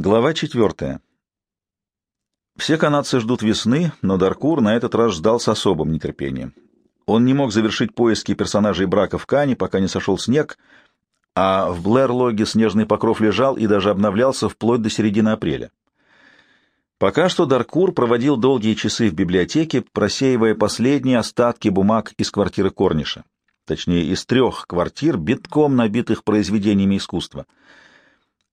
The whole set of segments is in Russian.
Глава четвертая. Все канадцы ждут весны, но Даркур на этот раз ждал с особым нетерпением. Он не мог завершить поиски персонажей брака в Кане, пока не сошел снег, а в Блэр-логе снежный покров лежал и даже обновлялся вплоть до середины апреля. Пока что Даркур проводил долгие часы в библиотеке, просеивая последние остатки бумаг из квартиры Корниша, точнее, из трех квартир, битком набитых произведениями искусства —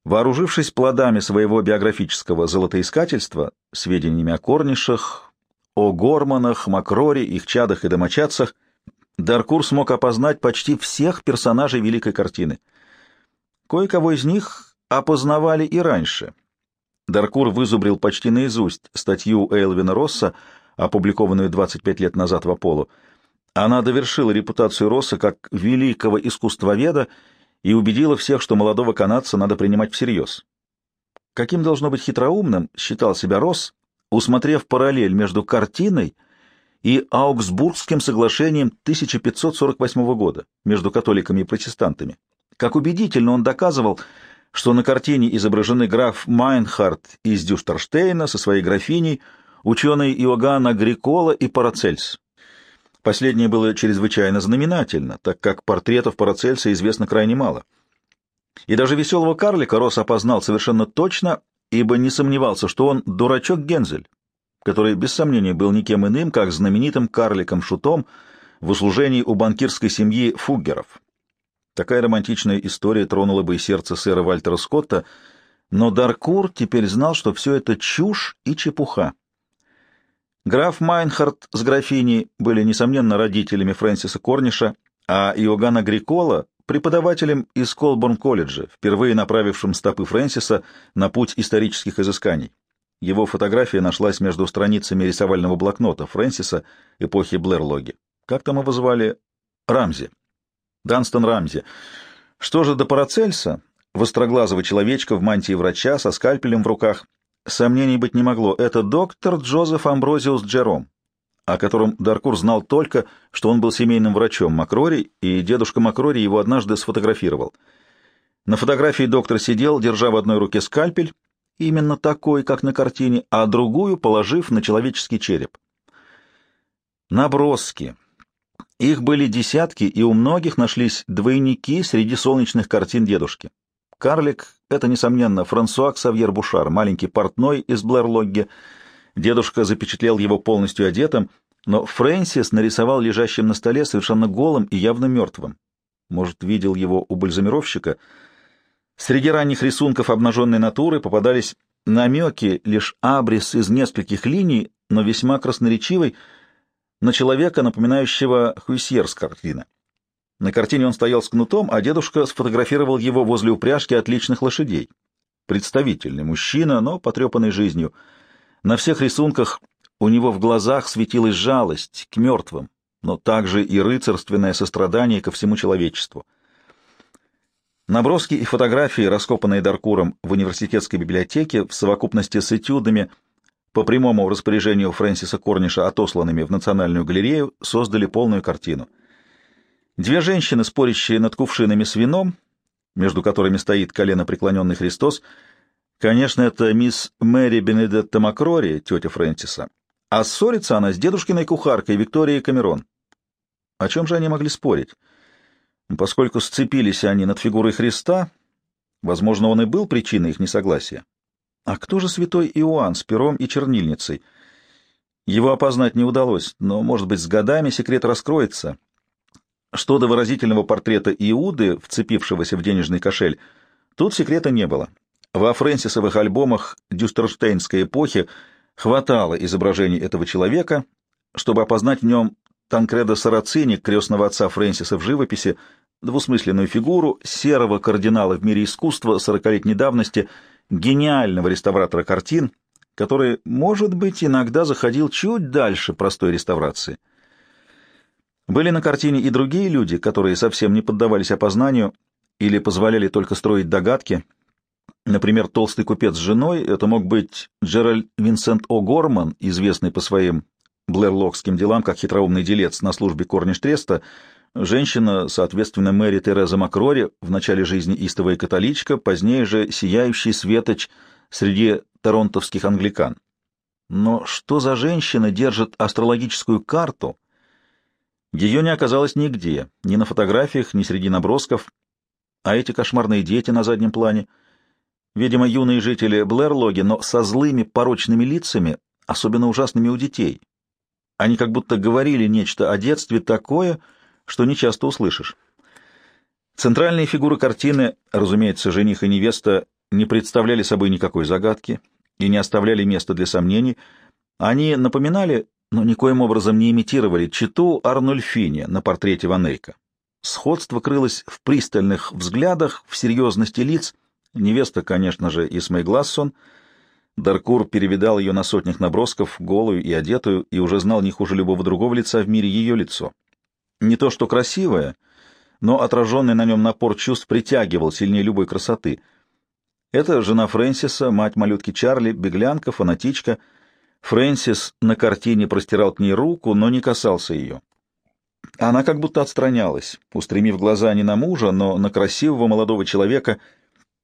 Вооружившись плодами своего биографического золотоискательства, сведениями о корнишах, о гормонах, макроре, их чадах и домочадцах, Даркур смог опознать почти всех персонажей великой картины. Кое-кого из них опознавали и раньше. Даркур вызубрил почти наизусть статью Элвина Росса, опубликованную 25 лет назад в Аполло. Она довершила репутацию Росса как великого искусствоведа и убедила всех, что молодого канадца надо принимать всерьез. Каким должно быть хитроумным, считал себя Росс, усмотрев параллель между картиной и Аугсбургским соглашением 1548 года между католиками и протестантами. Как убедительно он доказывал, что на картине изображены граф Майнхард из Дюштерштейна со своей графиней, ученые Иоганн Агрикола и Парацельс. Последнее было чрезвычайно знаменательно, так как портретов Парацельса известно крайне мало. И даже веселого карлика Росс опознал совершенно точно, ибо не сомневался, что он дурачок Гензель, который без сомнения был никем иным, как знаменитым карликом-шутом в услужении у банкирской семьи Фуггеров. Такая романтичная история тронула бы и сердце сэра Вальтера Скотта, но Даркур теперь знал, что все это чушь и чепуха. Граф Майнхард с графиней были, несомненно, родителями Фрэнсиса Корниша, а Иоганн Агрикола — преподавателем из Колборн-колледжа, впервые направившим стопы Фрэнсиса на путь исторических изысканий. Его фотография нашлась между страницами рисовального блокнота Фрэнсиса эпохи Блэрлоги. Как там его звали? Рамзи. Данстон Рамзи. Что же до Парацельса, востроглазого человечка в мантии врача со скальпелем в руках, Сомнений быть не могло. Это доктор Джозеф Амброзиус Джером, о котором Даркур знал только, что он был семейным врачом Макрори, и дедушка Макрори его однажды сфотографировал. На фотографии доктор сидел, держа в одной руке скальпель, именно такой, как на картине, а другую положив на человеческий череп. Наброски. Их были десятки, и у многих нашлись двойники среди солнечных картин дедушки. Карлик — это, несомненно, Франсуа Ксавьер Бушар, маленький портной из Блэр-Логге. Дедушка запечатлел его полностью одетым, но Фрэнсис нарисовал лежащим на столе совершенно голым и явно мертвым. Может, видел его у бальзамировщика. Среди ранних рисунков обнаженной натуры попадались намеки, лишь абрис из нескольких линий, но весьма красноречивый, на человека, напоминающего Хуисьер с картины. На картине он стоял с кнутом, а дедушка сфотографировал его возле упряжки отличных лошадей. Представительный мужчина, но потрепанный жизнью. На всех рисунках у него в глазах светилась жалость к мертвым, но также и рыцарственное сострадание ко всему человечеству. Наброски и фотографии, раскопанные Даркуром в университетской библиотеке, в совокупности с этюдами по прямому распоряжению Фрэнсиса Корниша, отосланными в Национальную галерею, создали полную картину — Две женщины, спорящие над кувшинами с вином, между которыми стоит колено преклоненный Христос, конечно, это мисс Мэри Бенедетта Макрори, тетя Фрэнсиса, а ссорится она с дедушкиной кухаркой Викторией Камерон. О чем же они могли спорить? Поскольку сцепились они над фигурой Христа, возможно, он и был причиной их несогласия. А кто же святой Иоанн с пером и чернильницей? Его опознать не удалось, но, может быть, с годами секрет раскроется, что до выразительного портрета Иуды, вцепившегося в денежный кошель, тут секрета не было. Во фрэнсисовых альбомах дюстерштейнской эпохи хватало изображений этого человека, чтобы опознать в нем Танкреда Сарацини, крестного отца Фрэнсиса в живописи, двусмысленную фигуру серого кардинала в мире искусства сорокалетней давности, гениального реставратора картин, который, может быть, иногда заходил чуть дальше простой реставрации. Были на картине и другие люди, которые совсем не поддавались опознанию или позволяли только строить догадки. Например, толстый купец с женой, это мог быть Джеральд Винсент О'Горман, известный по своим блэрлокским делам как хитроумный делец на службе Корниш-Треста, женщина, соответственно, Мэри Тереза Макрори, в начале жизни истовая католичка, позднее же сияющий светоч среди торонтовских англикан. Но что за женщина держит астрологическую карту? Ее не оказалось нигде, ни на фотографиях, ни среди набросков. А эти кошмарные дети на заднем плане, видимо, юные жители Блэрлоги, но со злыми порочными лицами, особенно ужасными у детей. Они как будто говорили нечто о детстве такое, что не часто услышишь. Центральные фигуры картины, разумеется, жених и невеста, не представляли собой никакой загадки и не оставляли места для сомнений. Они напоминали, но никоим образом не имитировали читу Арнольфини на портрете Ван Эйка. Сходство крылось в пристальных взглядах, в серьезности лиц. Невеста, конечно же, Исмей Глассон. Даркур перевидал ее на сотнях набросков, голую и одетую, и уже знал не хуже любого другого лица в мире ее лицо. Не то что красивое, но отраженный на нем напор чувств притягивал сильнее любой красоты. Это жена Фрэнсиса, мать малютки Чарли, беглянка, фанатичка. Фрэнсис на картине простирал к ней руку, но не касался ее. Она как будто отстранялась, устремив глаза не на мужа, но на красивого молодого человека,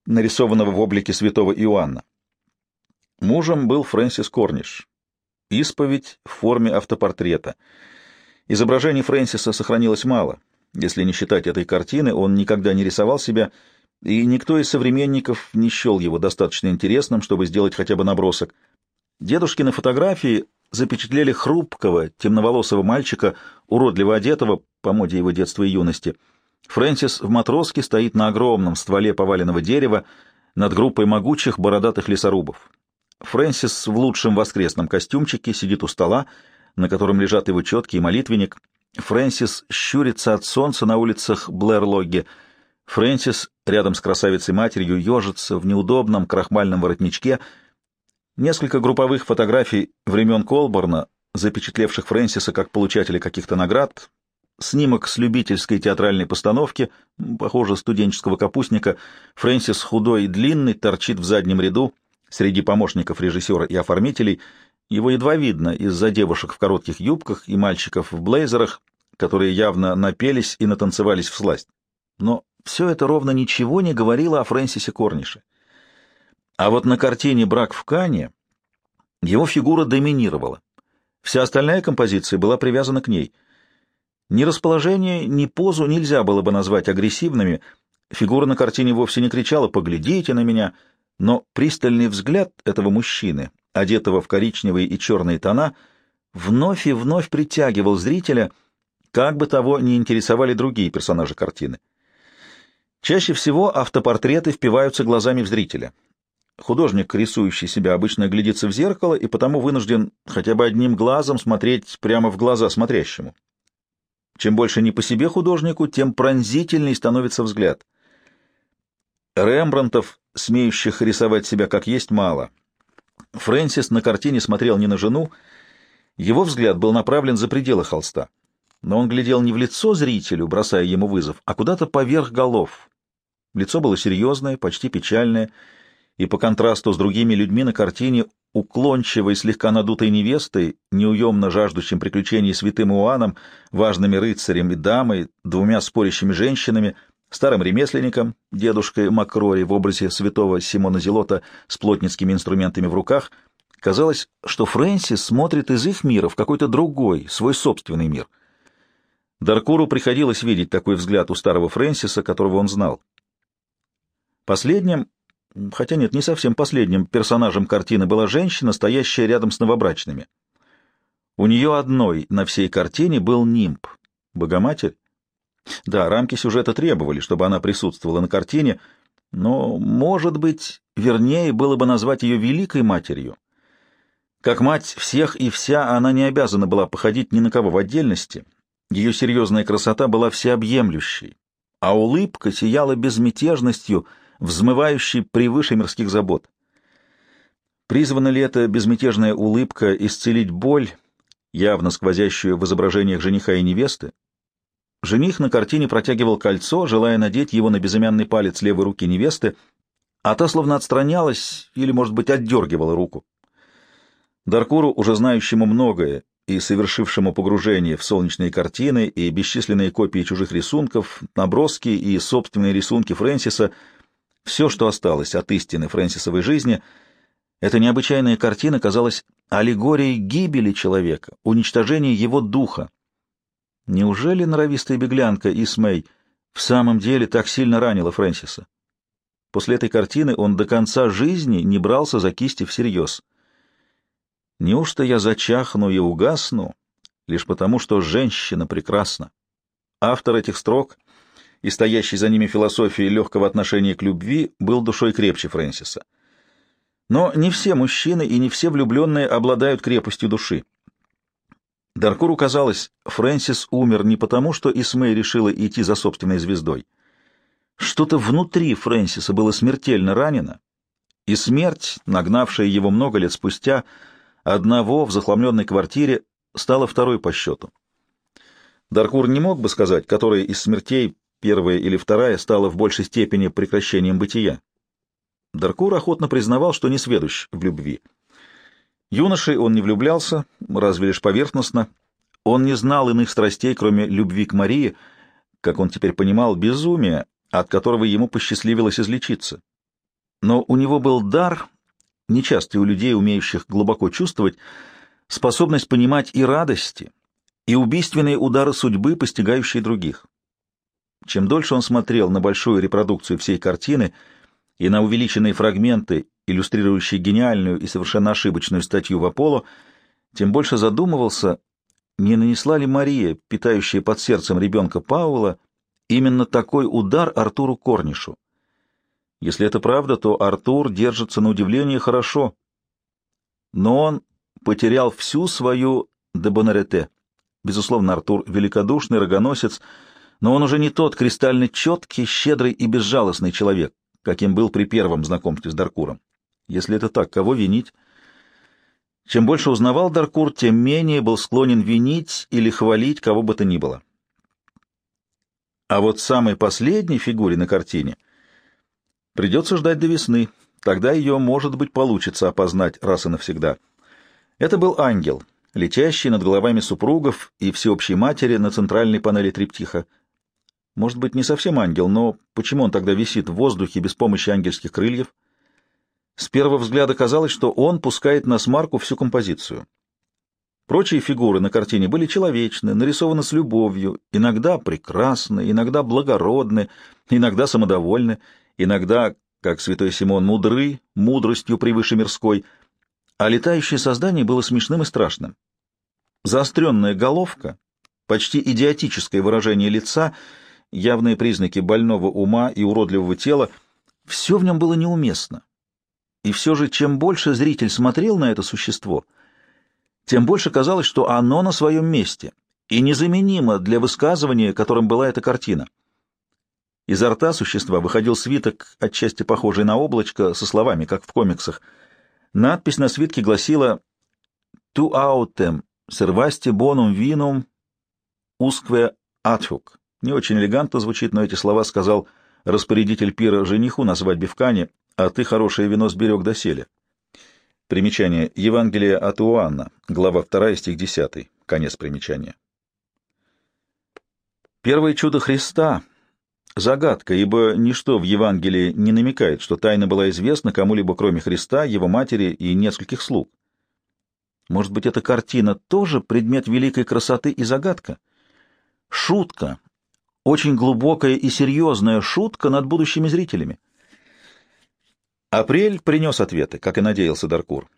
нарисованного в облике святого Иоанна. Мужем был Фрэнсис Корниш. Исповедь в форме автопортрета. Изображений Фрэнсиса сохранилось мало — если не считать этой картины, он никогда не рисовал себя, и никто из современников не счел его достаточно интересным, чтобы сделать хотя бы набросок. Дедушкины фотографии запечатлели хрупкого, темноволосого мальчика, уродливо одетого, по моде его детства и юности. Фрэнсис в матроске стоит на огромном стволе поваленного дерева над группой могучих бородатых лесорубов. Фрэнсис в лучшем воскресном костюмчике сидит у стола, на котором лежат его четки и молитвенник, Фрэнсис щурится от солнца на улицах Блэр-Логги. Фрэнсис рядом с красавицей-матерью ежится в неудобном крахмальном воротничке. Несколько групповых фотографий времен Колборна, запечатлевших Фрэнсиса как получателя каких-то наград, снимок с любительской театральной постановки, похоже, студенческого капустника, Фрэнсис худой и длинный торчит в заднем ряду среди помощников режиссера и оформителей — его едва видно из-за девушек в коротких юбках и мальчиков в блейзерах, которые явно напелись и натанцевались в сласть. Но все это ровно ничего не говорило о Фрэнсисе Корнише. А вот на картине «Брак в Кане» его фигура доминировала. Вся остальная композиция была привязана к ней. Ни расположение, ни позу нельзя было бы назвать агрессивными. Фигура на картине вовсе не кричала «поглядите на меня», но пристальный взгляд этого мужчины, одетого в коричневые и черные тона, вновь и вновь притягивал зрителя, как бы того не интересовали другие персонажи картины. Чаще всего автопортреты впиваются глазами в зрителя. Художник, рисующий себя, обычно глядится в зеркало и потому вынужден хотя бы одним глазом смотреть прямо в глаза смотрящему. Чем больше не по себе художнику, тем пронзительней становится взгляд. Рембрандтов, смеющих рисовать себя как есть, мало — Фрэнсис на картине смотрел не на жену, его взгляд был направлен за пределы холста. Но он глядел не в лицо зрителю, бросая ему вызов, а куда-то поверх голов. Лицо было серьезное, почти печальное, и по контрасту с другими людьми на картине уклончивой, слегка надутой невестой, неуемно жаждущим приключений святым Иоанном, важными рыцарем и дамой, двумя спорящими женщинами — старым ремесленником, дедушкой Макрори в образе святого Симона Зелота с плотницкими инструментами в руках, казалось, что Фрэнсис смотрит из их мира в какой-то другой, свой собственный мир. Даркуру приходилось видеть такой взгляд у старого Фрэнсиса, которого он знал. Последним, хотя нет, не совсем последним, персонажем картины была женщина, стоящая рядом с новобрачными. У нее одной на всей картине был нимб, Богоматерь, да, рамки сюжета требовали, чтобы она присутствовала на картине, но, может быть, вернее было бы назвать ее великой матерью. Как мать всех и вся, она не обязана была походить ни на кого в отдельности. Ее серьезная красота была всеобъемлющей, а улыбка сияла безмятежностью, взмывающей превыше мирских забот. Призвана ли эта безмятежная улыбка исцелить боль, явно сквозящую в изображениях жениха и невесты? Жених на картине протягивал кольцо, желая надеть его на безымянный палец левой руки невесты, а та словно отстранялась или, может быть, отдергивала руку. Даркуру, уже знающему многое и совершившему погружение в солнечные картины и бесчисленные копии чужих рисунков, наброски и собственные рисунки Фрэнсиса, все, что осталось от истины Фрэнсисовой жизни, Эта необычайная картина казалась аллегорией гибели человека, уничтожения его духа. Неужели норовистая беглянка Исмей в самом деле так сильно ранила Фрэнсиса? После этой картины он до конца жизни не брался за кисти всерьез. Неужто я зачахну и угасну, лишь потому, что женщина прекрасна? Автор этих строк и стоящий за ними философии легкого отношения к любви был душой крепче Фрэнсиса. Но не все мужчины и не все влюбленные обладают крепостью души. Даркуру казалось, Фрэнсис умер не потому, что Исмей решила идти за собственной звездой. Что-то внутри Фрэнсиса было смертельно ранено, и смерть, нагнавшая его много лет спустя, одного в захламленной квартире, стала второй по счету. Даркур не мог бы сказать, которая из смертей, первая или вторая, стала в большей степени прекращением бытия. Даркур охотно признавал, что не сведущ в любви. Юношей он не влюблялся, разве лишь поверхностно. Он не знал иных страстей, кроме любви к Марии, как он теперь понимал, безумия, от которого ему посчастливилось излечиться. Но у него был дар, нечастый у людей, умеющих глубоко чувствовать, способность понимать и радости, и убийственные удары судьбы, постигающие других. Чем дольше он смотрел на большую репродукцию всей картины и на увеличенные фрагменты, иллюстрирующие гениальную и совершенно ошибочную статью в Аполло, тем больше задумывался, не нанесла ли Мария, питающая под сердцем ребенка Паула, именно такой удар Артуру Корнишу. Если это правда, то Артур держится на удивление хорошо. Но он потерял всю свою дебонарете. Безусловно, Артур — великодушный рогоносец, но он уже не тот кристально четкий, щедрый и безжалостный человек, каким был при первом знакомстве с Даркуром. Если это так, кого винить? Чем больше узнавал Даркур, тем менее был склонен винить или хвалить кого бы то ни было. А вот самой последней фигуре на картине придется ждать до весны. Тогда ее, может быть, получится опознать раз и навсегда. Это был ангел, летящий над головами супругов и всеобщей матери на центральной панели триптиха. Может быть, не совсем ангел, но почему он тогда висит в воздухе без помощи ангельских крыльев? С первого взгляда казалось, что он пускает на смарку всю композицию. Прочие фигуры на картине были человечны, нарисованы с любовью, иногда прекрасны, иногда благородны, иногда самодовольны, иногда, как святой Симон, мудры, мудростью превыше мирской, а летающее создание было смешным и страшным. Заостренная головка, почти идиотическое выражение лица, явные признаки больного ума и уродливого тела — все в нем было неуместно. И все же, чем больше зритель смотрел на это существо — тем больше казалось, что оно на своем месте и незаменимо для высказывания, которым была эта картина. Изо рта существа выходил свиток, отчасти похожий на облачко, со словами, как в комиксах. Надпись на свитке гласила «Tu autem servasti bonum vinum usque athuc». Не очень элегантно звучит, но эти слова сказал распорядитель пира жениху на свадьбе в Кане, а ты хорошее вино сберег доселе. Примечание. Евангелие от Иоанна, глава 2, стих 10. Конец примечания. Первое чудо Христа — загадка, ибо ничто в Евангелии не намекает, что тайна была известна кому-либо, кроме Христа, его матери и нескольких слуг. Может быть, эта картина тоже предмет великой красоты и загадка? Шутка, очень глубокая и серьезная шутка над будущими зрителями. Апрель принес ответы, как и надеялся Даркур.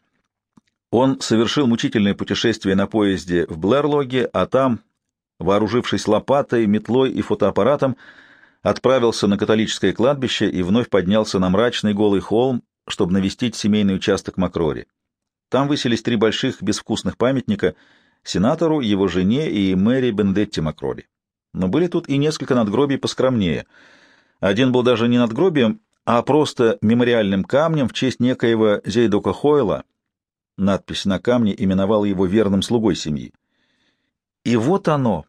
Он совершил мучительное путешествие на поезде в Блэрлоге, а там, вооружившись лопатой, метлой и фотоаппаратом, отправился на католическое кладбище и вновь поднялся на мрачный голый холм, чтобы навестить семейный участок Макрори. Там высились три больших безвкусных памятника сенатору, его жене и Мэри Бендетти Макрори. Но были тут и несколько надгробий поскромнее. Один был даже не надгробием, а просто мемориальным камнем в честь некоего Зейдока Хойла. Надпись на камне именовала его верным слугой семьи. И вот оно,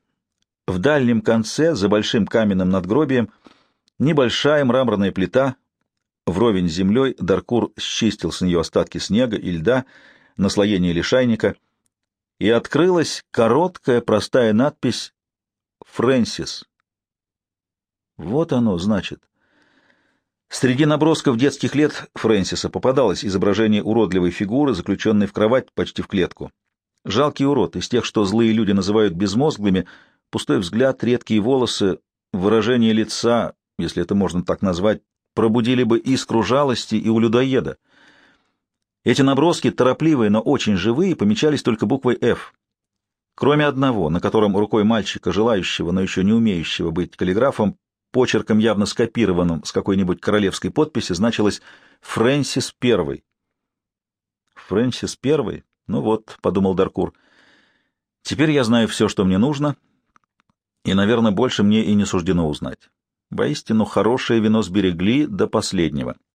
в дальнем конце, за большим каменным надгробием, небольшая мраморная плита, вровень с землей, Даркур счистил с нее остатки снега и льда, наслоение лишайника, и открылась короткая простая надпись «Фрэнсис». Вот оно, значит. Среди набросков детских лет Фрэнсиса попадалось изображение уродливой фигуры, заключенной в кровать почти в клетку. Жалкий урод, из тех, что злые люди называют безмозглыми, пустой взгляд, редкие волосы, выражение лица, если это можно так назвать, пробудили бы искру жалости и у людоеда. Эти наброски, торопливые, но очень живые, помечались только буквой «Ф». Кроме одного, на котором рукой мальчика, желающего, но еще не умеющего быть каллиграфом, почерком явно скопированным с какой-нибудь королевской подписи, значилось «Фрэнсис Первый». «Фрэнсис Первый? Ну вот», — подумал Даркур, — «теперь я знаю все, что мне нужно, и, наверное, больше мне и не суждено узнать. Воистину, хорошее вино сберегли до последнего».